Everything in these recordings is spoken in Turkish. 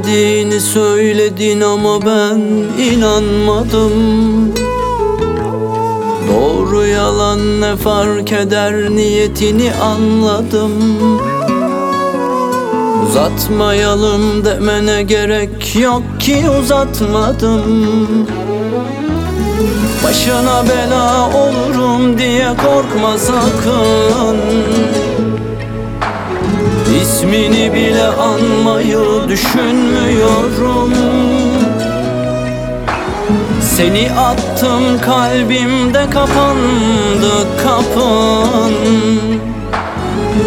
Sevmediğini söyledin ama ben inanmadım. Doğru yalan ne fark eder niyetini anladım. Uzatmayalım demene gerek yok ki uzatmadım. Başına bela olurum diye korkma sakın İsmini bile anmayı düşünmüyorum. Seni attım kalbimde kapandı kapın.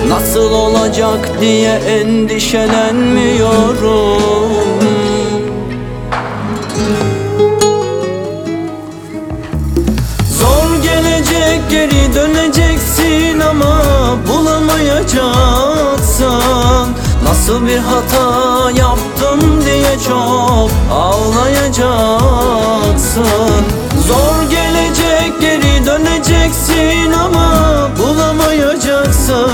Nasıl olacak diye endişelenmiyorum. Zor gelecek geri döneceksin ama bulamayacaksın Nasıl bir hata yaptım diye çok ağlayacaksın. Zor gelecek geri döneceksin ama bulamayacaksın.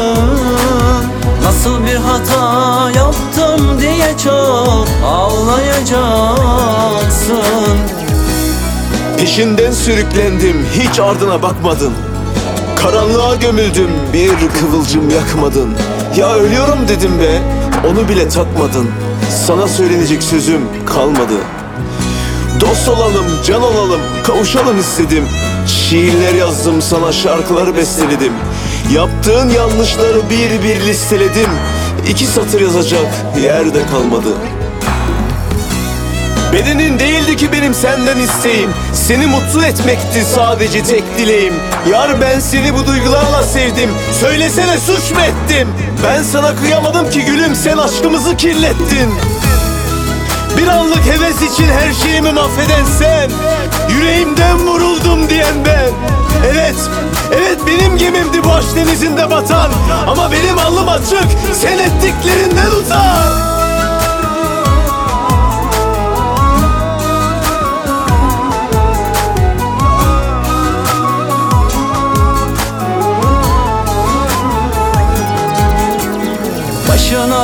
Nasıl bir hata yaptım diye çok ağlayacaksın. Peşinden sürüklendim hiç ardına bakmadın Karanlığa gömüldüm bir kıvılcım yakmadın. Ya ölüyorum dedim be onu bile takmadın Sana söylenecek sözüm kalmadı. Dost olalım, can olalım, kavuşalım istedim. Şiirler yazdım sana, şarkıları besteledim. Yaptığın yanlışları bir bir listeledim. İki satır yazacak yerde kalmadı Bedenin değildi ki benim senden isteğim. Seni mutlu etmekti sadece tek dileğim. Yar ben seni bu duygularla sevdim. Söylesene suç mu ettim? Ben sana kıyamadım ki gülüm sen aşkımızı kirlettin. Bir anlık heves için her şeyimi mahveden sen. Yüreğimden vuruldum diyen ben. Evet, evet benim gemimdi bu aşk denizinde batan. Ama benim alnım açık sen ettiklerinden utan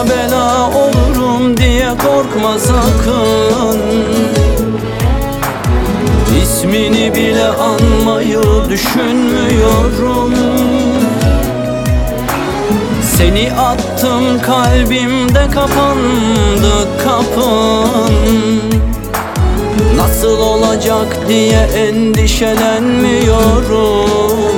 Bela olurum diye korkma sakın. İsmini bile anmayı düşünmüyorum. Seni attım kalbimde kapandı kapın. Nasıl olacak diye endişelenmiyorum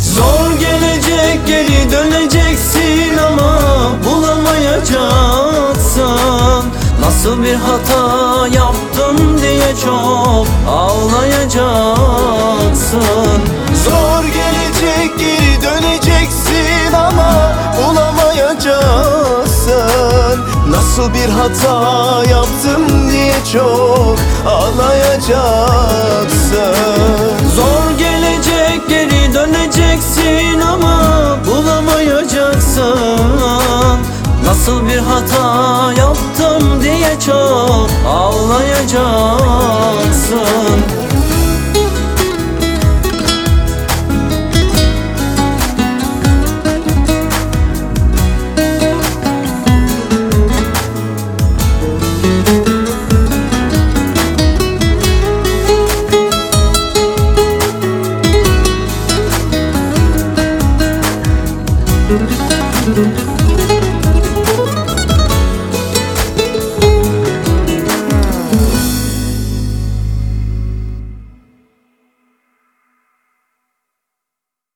Zor gelecek geri döneceksin ama bulamayacaksın Nasıl bir hata yaptım diye çok ağlayacaksın. Zor gelecek geri döneceksin ama bulamayacaksın Nasıl bir hata yaptım diye çok ağlayacaksın çok ağlayacaksın